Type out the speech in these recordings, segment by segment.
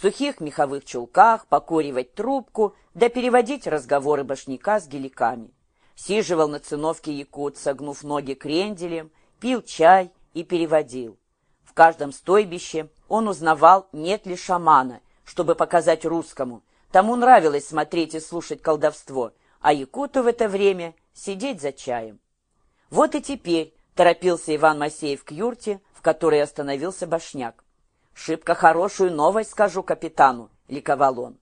сухих меховых чулках, покуривать трубку, да переводить разговоры башняка с геликами. Сиживал на циновке якут, согнув ноги кренделем, пил чай и переводил. В каждом стойбище он узнавал, нет ли шамана, чтобы показать русскому. Тому нравилось смотреть и слушать колдовство, а якуту в это время сидеть за чаем. Вот и теперь торопился Иван Масеев к юрте, в которой остановился башняк. «Шибко хорошую новость скажу капитану», — ликовал он.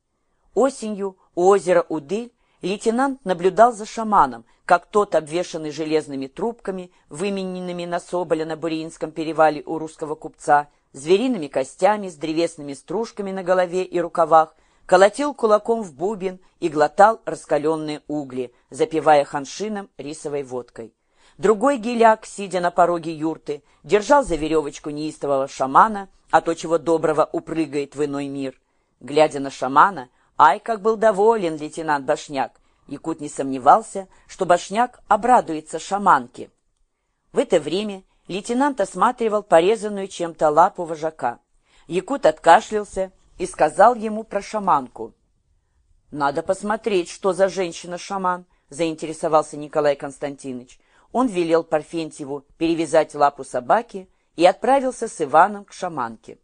Осенью у озера Удыль лейтенант наблюдал за шаманом, как тот, обвешанный железными трубками, вымененными на Соболя на Буриинском перевале у русского купца, звериными костями, с древесными стружками на голове и рукавах, колотил кулаком в бубен и глотал раскаленные угли, запивая ханшином рисовой водкой. Другой геляк, сидя на пороге юрты, держал за веревочку неистового шамана, а то, чего доброго, упрыгает в иной мир. Глядя на шамана, ай, как был доволен лейтенант Башняк. Якут не сомневался, что Башняк обрадуется шаманке. В это время лейтенант осматривал порезанную чем-то лапу вожака. Якут откашлялся и сказал ему про шаманку. «Надо посмотреть, что за женщина-шаман», — заинтересовался Николай Константинович он велел Парфентьеву перевязать лапу собаки и отправился с Иваном к шаманке.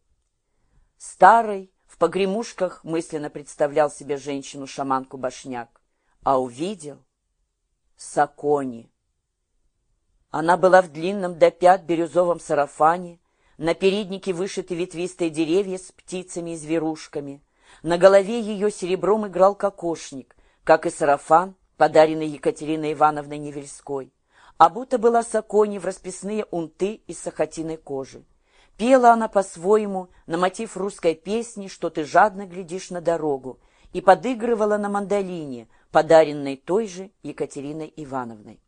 Старый, в погремушках мысленно представлял себе женщину-шаманку Башняк, а увидел Сакони. Она была в длинном до пят бирюзовом сарафане, на переднике вышиты ветвистые деревья с птицами и зверушками, на голове ее серебром играл кокошник, как и сарафан, подаренный Екатериной Ивановной Невельской а будто была Сакони в расписные унты из сахатиной кожи. Пела она по-своему на мотив русской песни «Что ты жадно глядишь на дорогу» и подыгрывала на мандолине, подаренной той же Екатериной Ивановной.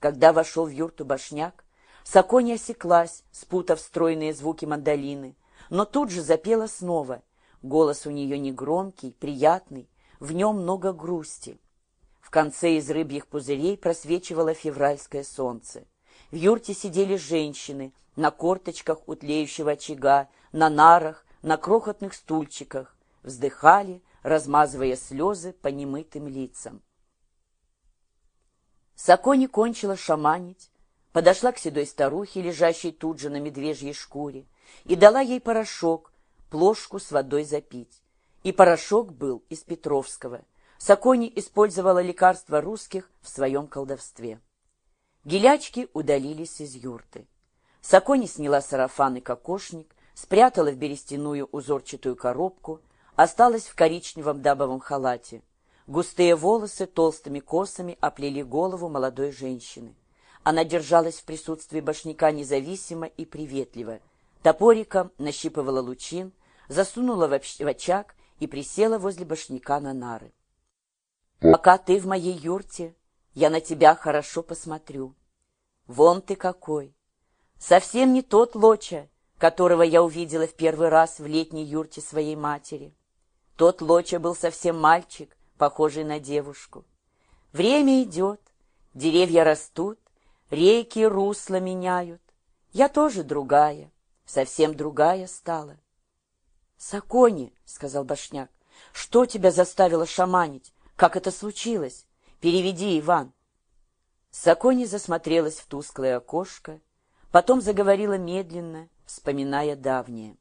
Когда вошел в юрту башняк, Сакони осеклась, спутав стройные звуки мандолины, но тут же запела снова. Голос у нее негромкий, приятный, в нем много грусти конце из рыбьих пузырей просвечивало февральское солнце. В юрте сидели женщины на корточках у тлеющего очага, на нарах, на крохотных стульчиках, вздыхали, размазывая слезы по немытым лицам. Сакони кончила шаманить, подошла к седой старухе, лежащей тут же на медвежьей шкуре, и дала ей порошок, плошку с водой запить. И порошок был из Петровского – Сакони использовала лекарства русских в своем колдовстве. Гелячки удалились из юрты. Сакони сняла сарафан и кокошник, спрятала в берестяную узорчатую коробку, осталась в коричневом дабовом халате. Густые волосы толстыми косами оплели голову молодой женщины. Она держалась в присутствии башняка независимо и приветливо. Топориком нащипывала лучин, засунула в очаг и присела возле башняка на нары. Пока ты в моей юрте, я на тебя хорошо посмотрю. Вон ты какой! Совсем не тот Лоча, которого я увидела в первый раз в летней юрте своей матери. Тот Лоча был совсем мальчик, похожий на девушку. Время идет, деревья растут, реки русла меняют. Я тоже другая, совсем другая стала. — Сакони, — сказал Башняк, — что тебя заставило шаманить? Как это случилось? Переведи, Иван. Сакони засмотрелась в тусклое окошко, потом заговорила медленно, вспоминая давнее.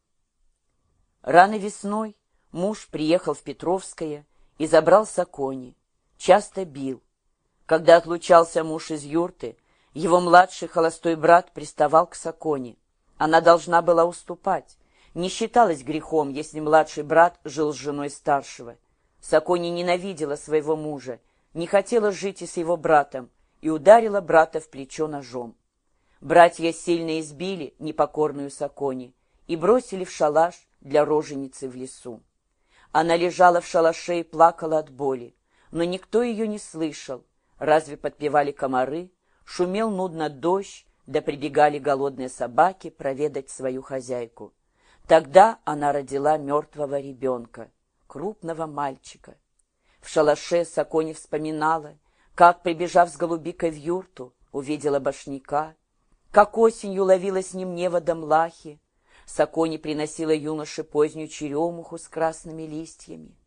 Рано весной муж приехал в Петровское и забрал Сакони, часто бил. Когда отлучался муж из юрты, его младший холостой брат приставал к Сакони. Она должна была уступать. Не считалось грехом, если младший брат жил с женой старшего. Сакони ненавидела своего мужа, не хотела жить и с его братом, и ударила брата в плечо ножом. Братья сильно избили непокорную Сакони и бросили в шалаш для роженицы в лесу. Она лежала в шалаше и плакала от боли, но никто ее не слышал, разве подпевали комары, шумел нудно дождь, да прибегали голодные собаки проведать свою хозяйку. Тогда она родила мертвого ребенка крупного мальчика. В шалаше Сакони вспоминала, как, прибежав с голубикой в юрту, увидела башняка, как осенью ловила с ним неводом лахи. Сакони приносила юноше позднюю черемуху с красными листьями.